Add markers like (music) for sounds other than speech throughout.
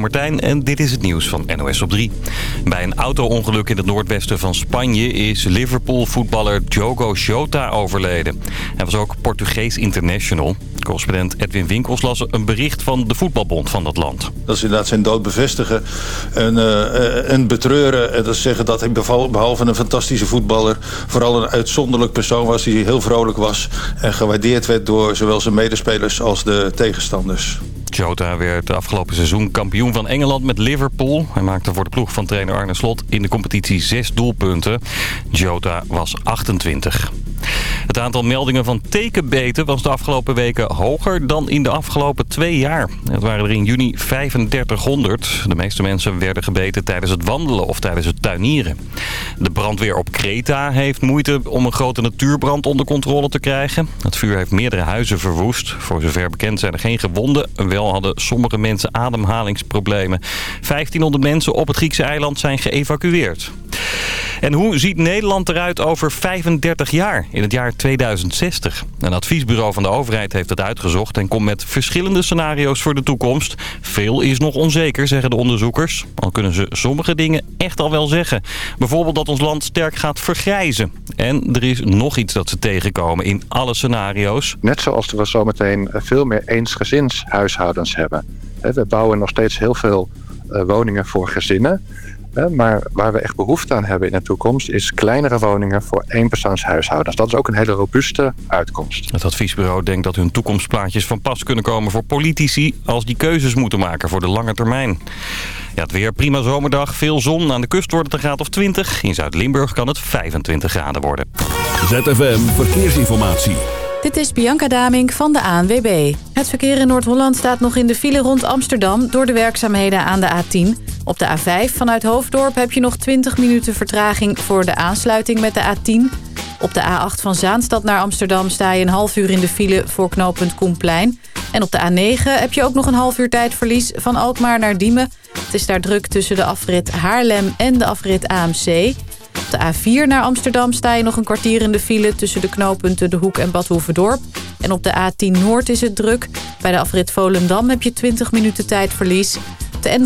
ben Martijn en dit is het nieuws van NOS op 3. Bij een auto-ongeluk in het noordwesten van Spanje is Liverpool-voetballer Diogo Jota overleden. Hij was ook Portugees international. Correspondent Edwin Winkels las een bericht van de voetbalbond van dat land. Dat is inderdaad zijn dood bevestigen en, uh, en betreuren. En dat is zeggen dat hij behalve een fantastische voetballer... vooral een uitzonderlijk persoon was die heel vrolijk was... en gewaardeerd werd door zowel zijn medespelers als de tegenstanders. Jota werd afgelopen seizoen kampioen van Engeland met Liverpool. Hij maakte voor de ploeg van trainer Arne Slot in de competitie zes doelpunten. Jota was 28. Het aantal meldingen van tekenbeten was de afgelopen weken hoger dan in de afgelopen twee jaar. Het waren er in juni 3500. De meeste mensen werden gebeten tijdens het wandelen of tijdens het tuinieren. De brandweer op Kreta heeft moeite om een grote natuurbrand onder controle te krijgen. Het vuur heeft meerdere huizen verwoest. Voor zover bekend zijn er geen gewonden. Wel hadden sommige mensen ademhalingsproblemen. 1500 mensen op het Griekse eiland zijn geëvacueerd. En hoe ziet Nederland eruit over 35 jaar, in het jaar 2060? Een adviesbureau van de overheid heeft het uitgezocht en komt met verschillende scenario's voor de toekomst. Veel is nog onzeker, zeggen de onderzoekers. Al kunnen ze sommige dingen echt al wel zeggen. Bijvoorbeeld dat ons land sterk gaat vergrijzen. En er is nog iets dat ze tegenkomen in alle scenario's. Net zoals we zometeen veel meer eensgezinshuishoudens hebben. We bouwen nog steeds heel veel eh, woningen voor gezinnen. Maar waar we echt behoefte aan hebben in de toekomst... is kleinere woningen voor eenpersoonshuishoudens. Dat is ook een hele robuuste uitkomst. Het adviesbureau denkt dat hun toekomstplaatjes van pas kunnen komen voor politici... als die keuzes moeten maken voor de lange termijn. Ja, het weer prima zomerdag, veel zon. Aan de kust wordt het een graad of 20. In Zuid-Limburg kan het 25 graden worden. ZFM Verkeersinformatie. Dit is Bianca Damink van de ANWB. Het verkeer in Noord-Holland staat nog in de file rond Amsterdam... door de werkzaamheden aan de A10. Op de A5 vanuit Hoofddorp heb je nog 20 minuten vertraging... voor de aansluiting met de A10. Op de A8 van Zaanstad naar Amsterdam sta je een half uur in de file... voor knooppunt Koenplein. En op de A9 heb je ook nog een half uur tijdverlies van Alkmaar naar Diemen. Het is daar druk tussen de afrit Haarlem en de afrit AMC... Op de A4 naar Amsterdam sta je nog een kwartier in de file... tussen de knooppunten De Hoek en Bad Hoevedorp. En op de A10 Noord is het druk. Bij de afrit Volendam heb je 20 minuten tijdverlies. De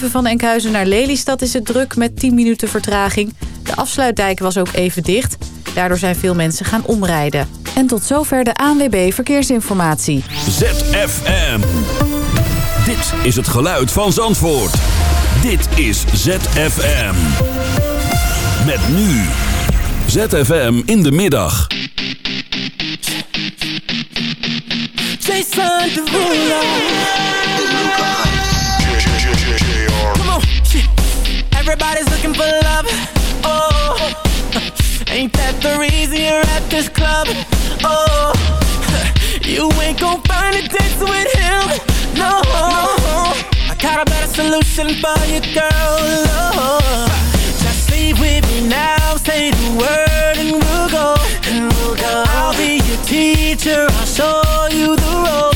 N307 van Enkhuizen naar Lelystad is het druk met 10 minuten vertraging. De afsluitdijk was ook even dicht. Daardoor zijn veel mensen gaan omrijden. En tot zover de ANWB Verkeersinformatie. ZFM. Dit is het geluid van Zandvoort. Dit is ZFM. Met nu ZFM in de middag. Jason Derulo. Come on. Everybody's looking for love. Oh, ain't that the reason you're at this club? Oh, (laughs) you ain't gon' find a dance with him. No, I got a better solution for you, girl. Oh with me now, say the word and we'll go. And we'll go. I'll be your teacher, I'll show you the ropes.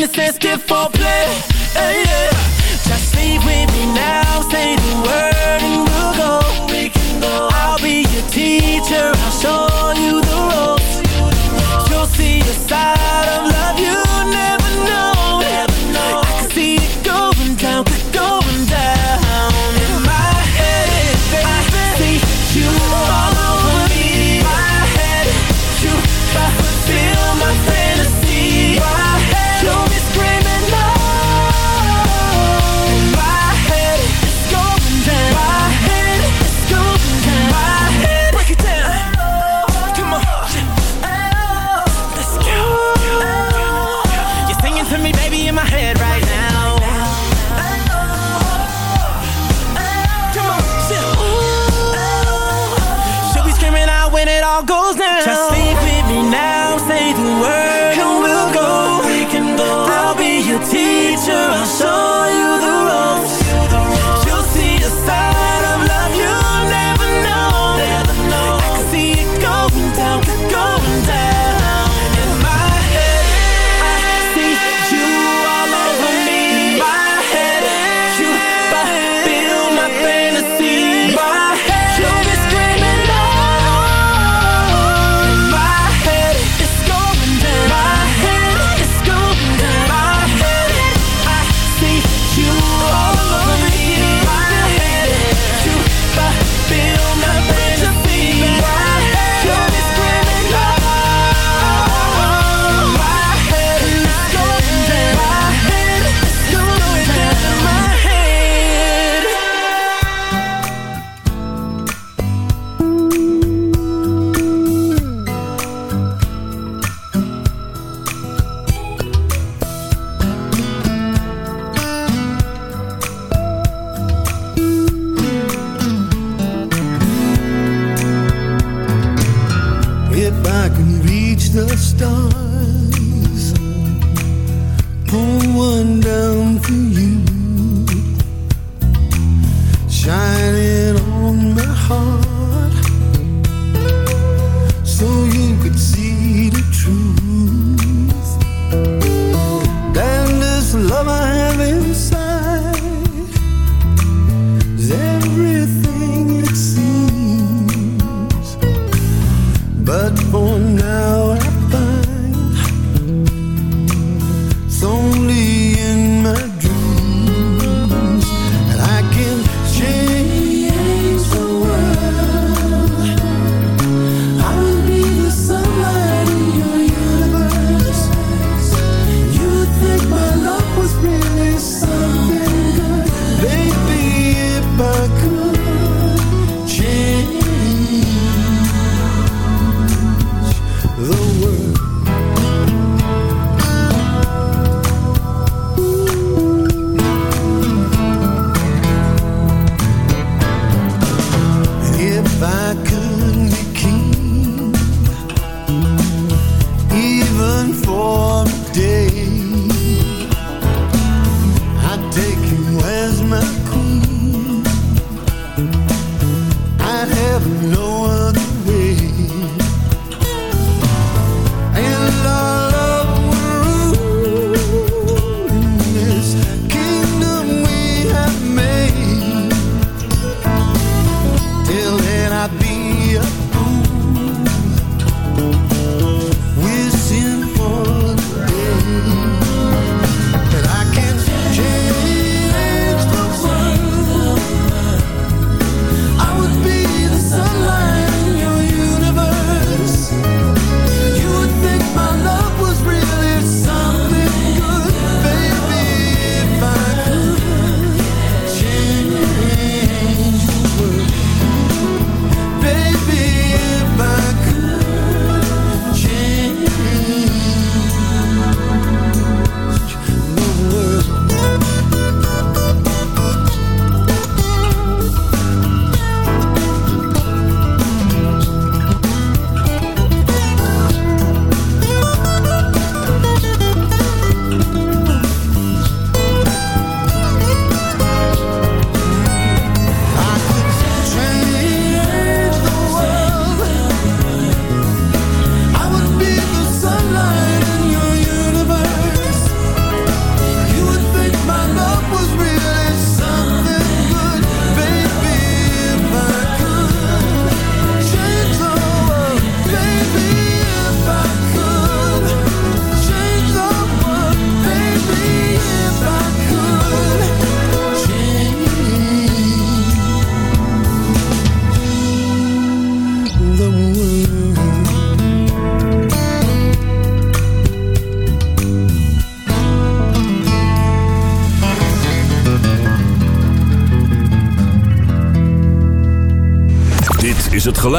witness this get for play. Hey, yeah.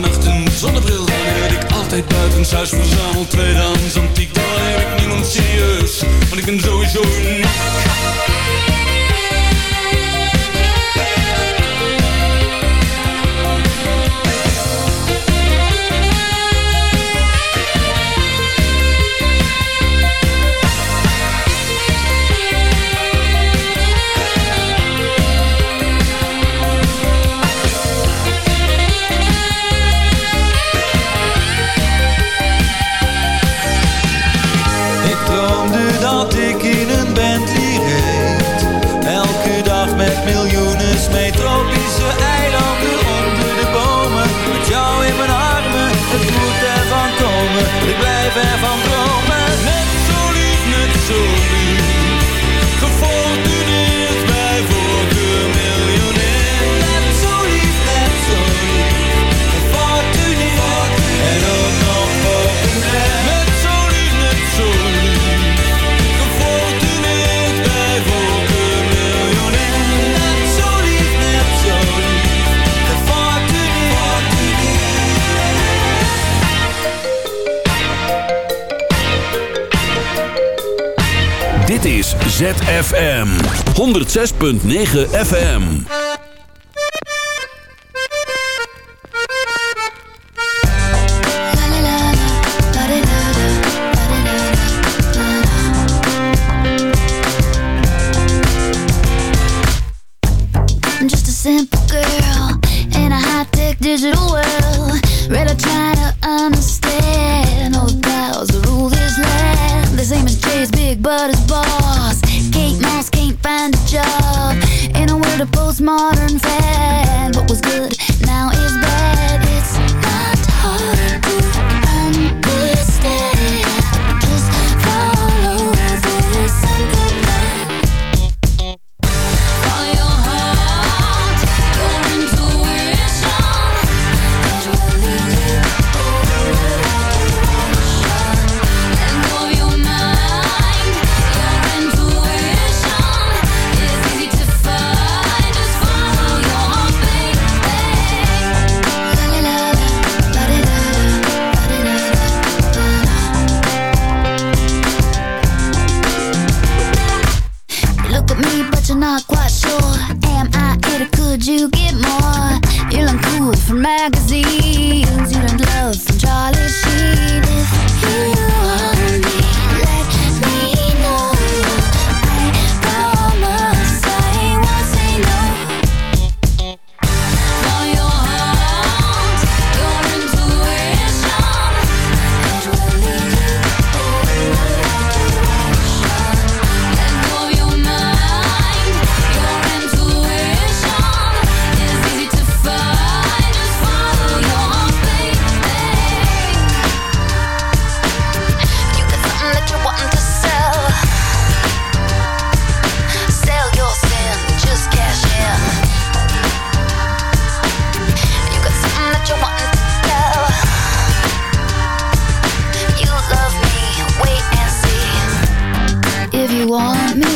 dagen, nachten, zonnebril. Dan heb ik altijd buitenshuis verzameld. Tweedehands antiek, dan heb ik niemand serieus. Want ik ben sowieso uniek ZFM. 106.9 FM want me.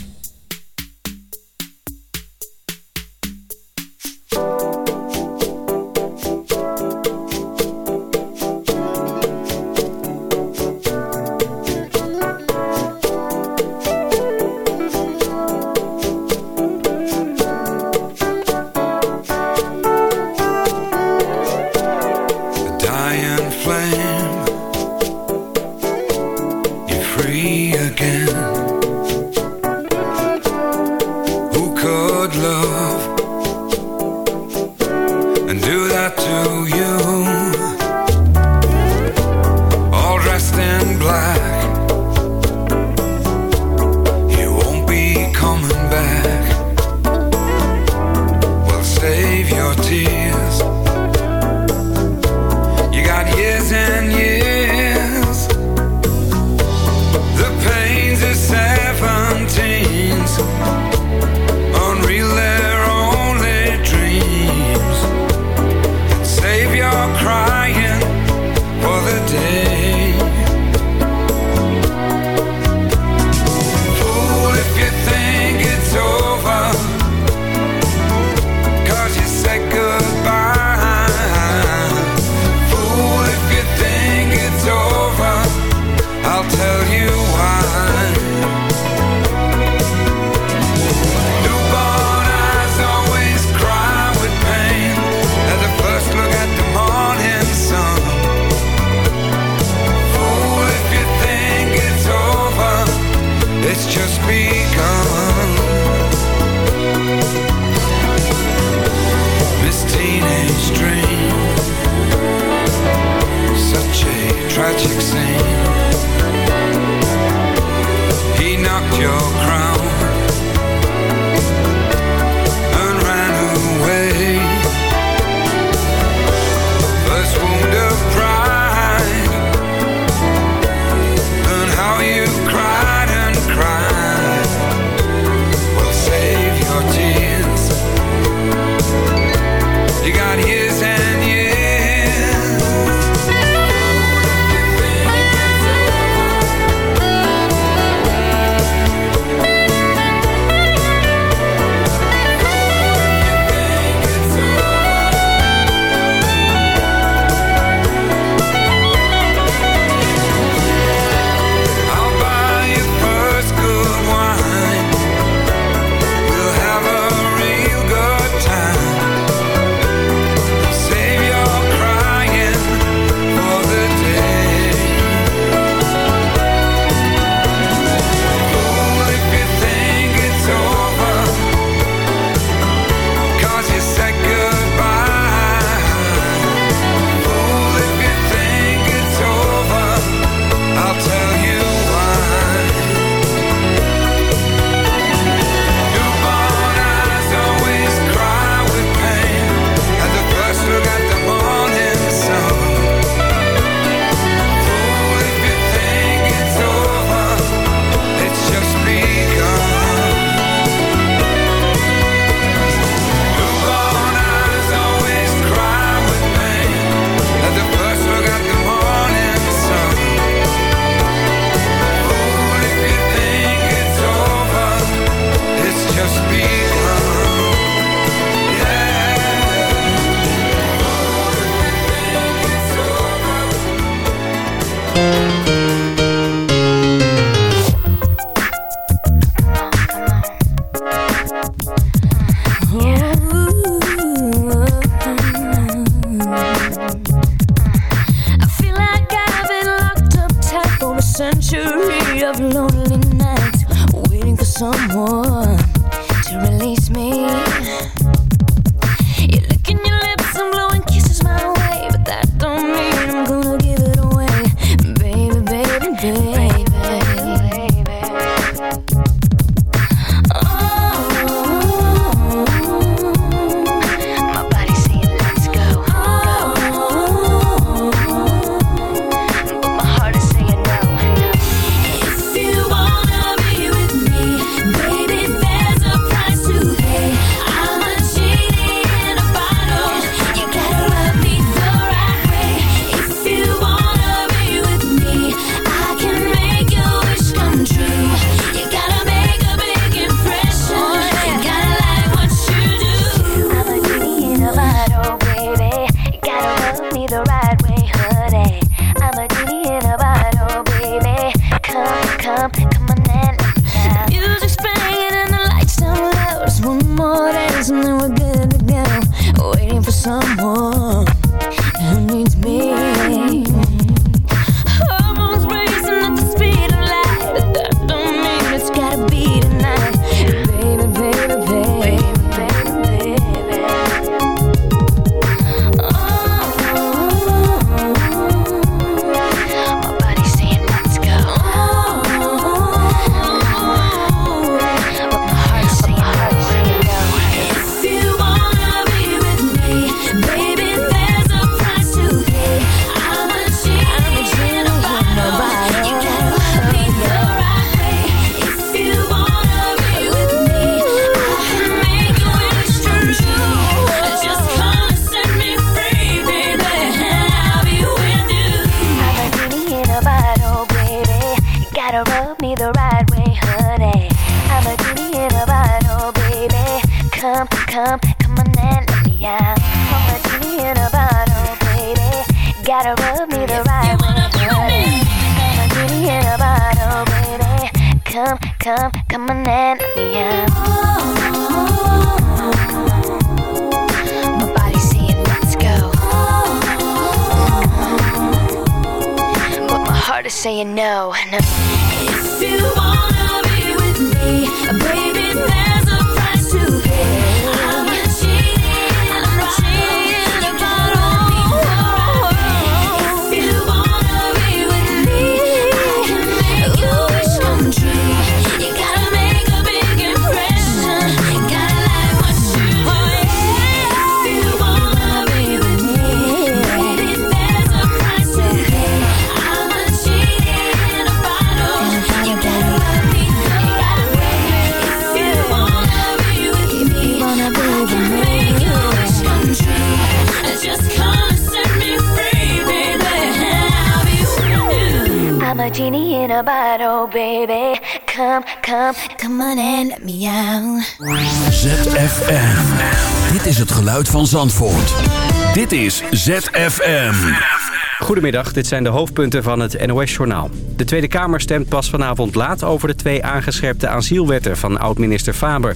Days and then we're good go. Waiting for someone who needs me. you know. No. Genie in a bottle, baby. Come, come, come on and let me out. ZFM. Dit is het geluid van Zandvoort. Dit is ZFM. Goedemiddag, dit zijn de hoofdpunten van het NOS-journaal. De Tweede Kamer stemt pas vanavond laat over de twee aangescherpte asielwetten van oud-minister Faber.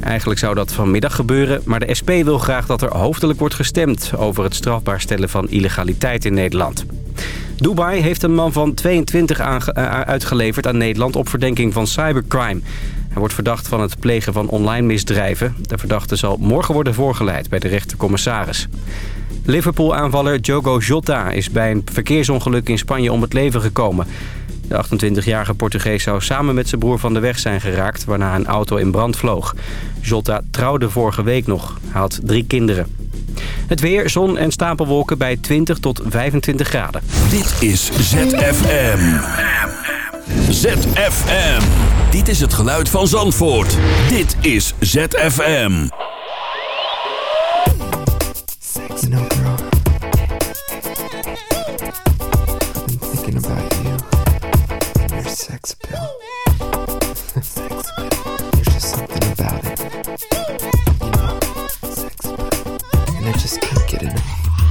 Eigenlijk zou dat vanmiddag gebeuren, maar de SP wil graag dat er hoofdelijk wordt gestemd... over het strafbaar stellen van illegaliteit in Nederland. Dubai heeft een man van 22 aange- eh, uitgeleverd aan Nederland op verdenking van cybercrime. Hij wordt verdacht van het plegen van online misdrijven. De verdachte zal morgen worden voorgeleid bij de rechtercommissaris. Liverpool-aanvaller Diogo Jota is bij een verkeersongeluk in Spanje om het leven gekomen. De 28-jarige Portugees zou samen met zijn broer van de weg zijn geraakt... waarna een auto in brand vloog. Jota trouwde vorige week nog. Hij had drie kinderen. Het weer, zon en stapelwolken bij 20 tot 25 graden. Dit is ZFM. ZFM. Dit is het geluid van Zandvoort. Dit is ZFM. Girl, I've been thinking about you and your sex pill.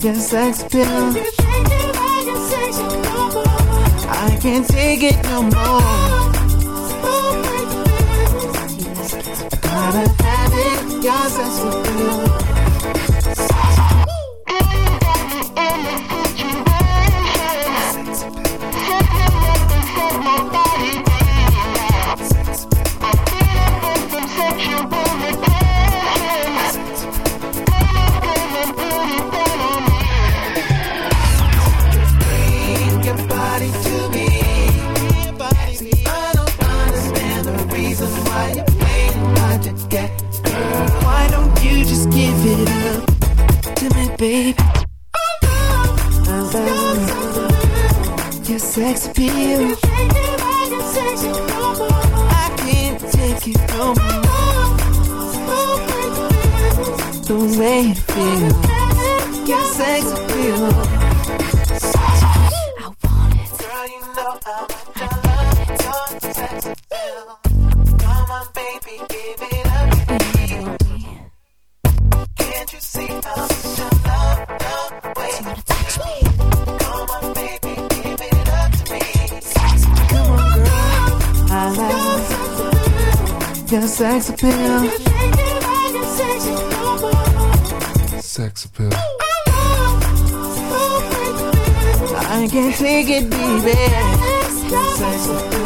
Your sex appeal. I can't take it no more. I gotta have it. Your sex appeal. Body to me. I don't understand the reason why you're playing hard to get. Girl, why don't you just give it up to me, baby? I love your sex appeal. click it, baby.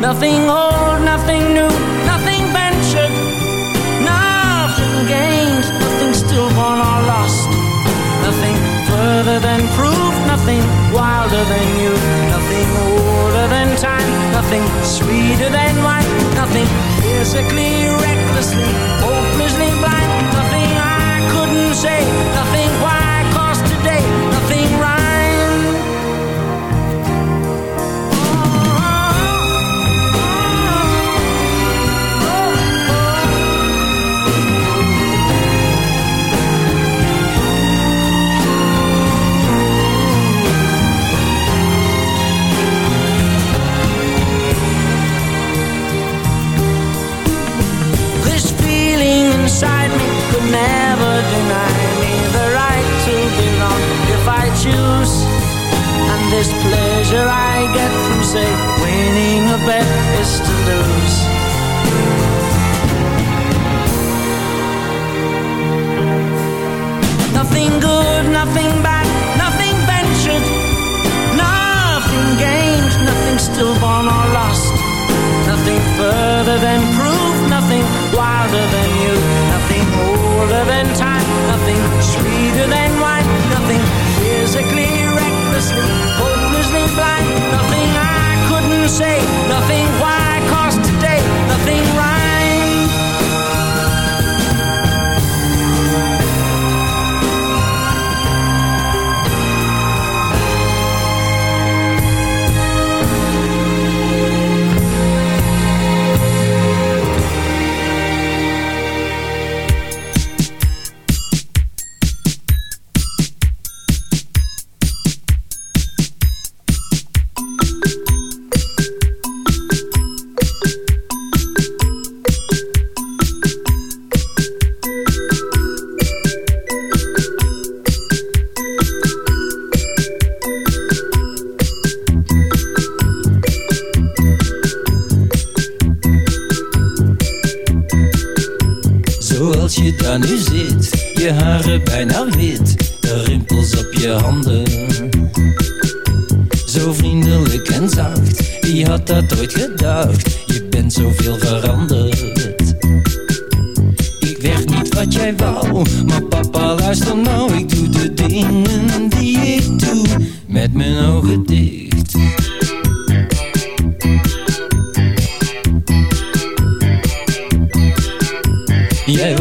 Nothing old, nothing new, nothing ventured, nothing gained, nothing stillborn or lost. Nothing further than proof, nothing wilder than you, nothing older than time, nothing sweeter than wine, nothing physically, recklessly, hopelessly blind, nothing I couldn't say, nothing this place.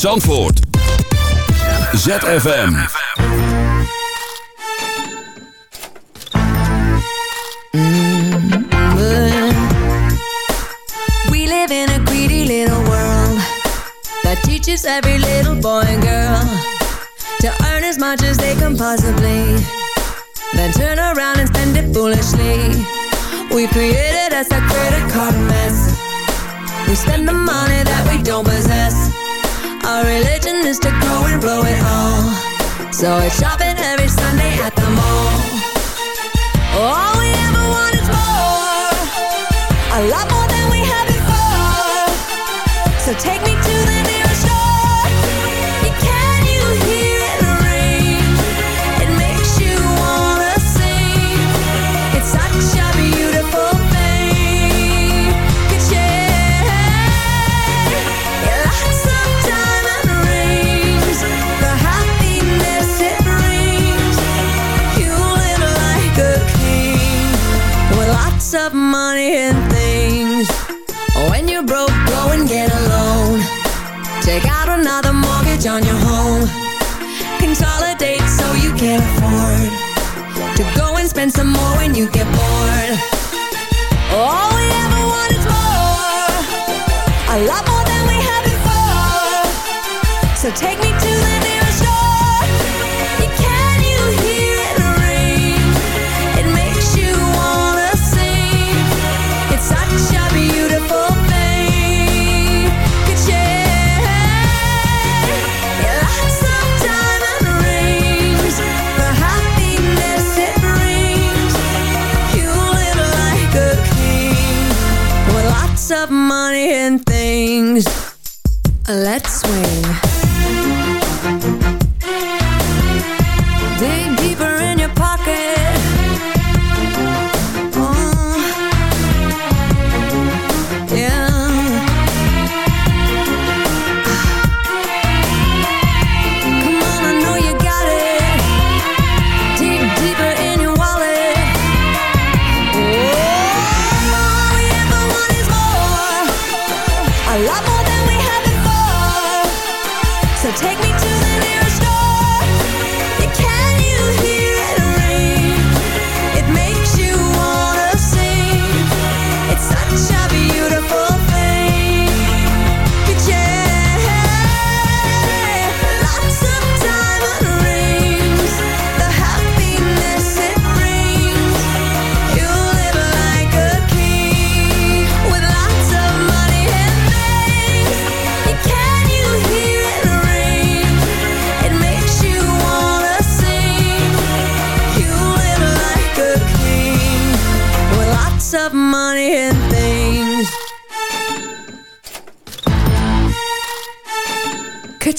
Zandvoort. ZFM. We live in a greedy little world that teaches every little boy and girl to earn as much as they can possibly, then turn around and spend it foolishly. We created us a credit card mess. We spend the money that we don't possess. Our religion is to go and blow it all. So it's shopping every Sunday at the mall. All we ever want is more. A lot more than we had before. So take me on your home. Consolidate so you can afford to go and spend some more when you get bored. All we ever want is more, a lot more than we had before. So take me to the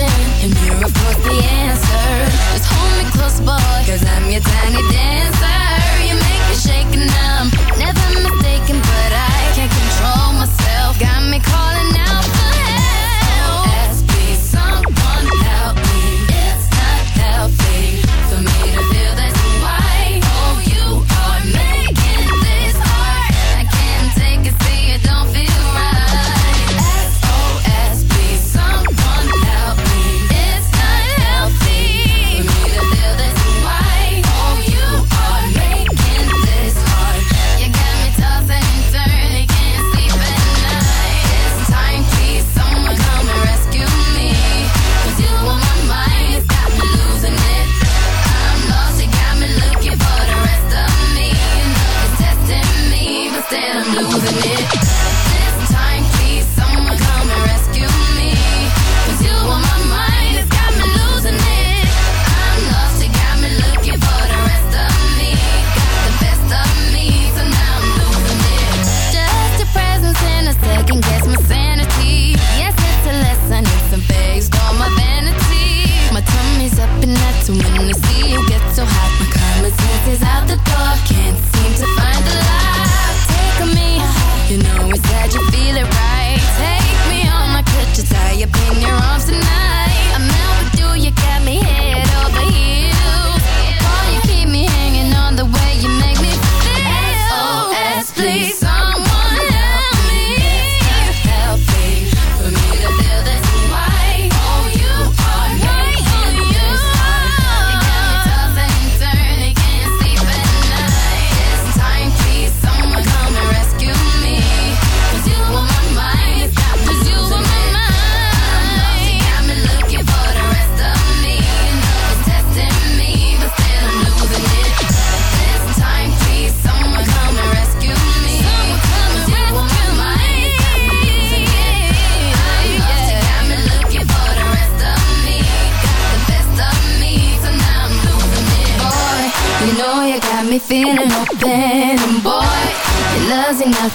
question And you're of course the answer. Just hold me close boy Cause I'm your tiny dancer. You make me shake and I'm And when I see you get so hot, my common sense is out the door. Can't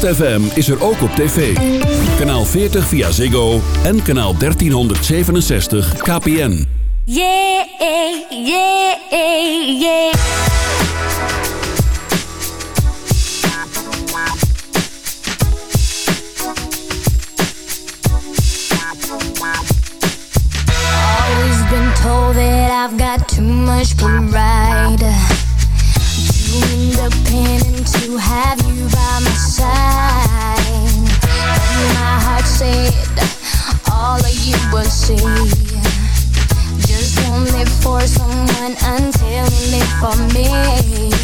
ZFM is er ook op tv. Kanaal 40 via Ziggo en kanaal 1367 KPN. Yeah, eh, yeah, eh, yeah. Always been told that I've got too much pride. Too independent, too high. Just only for someone until you only for me.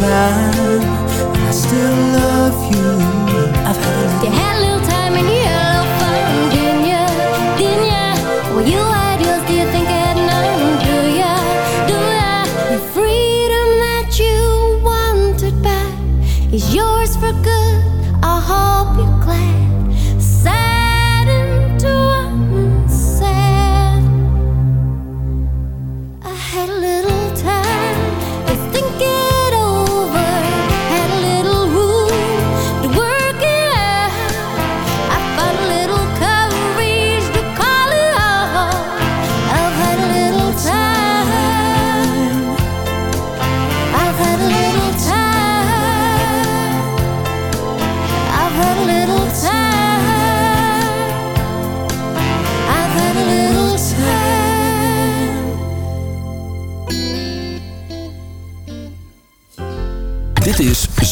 time, I still love you. I've had a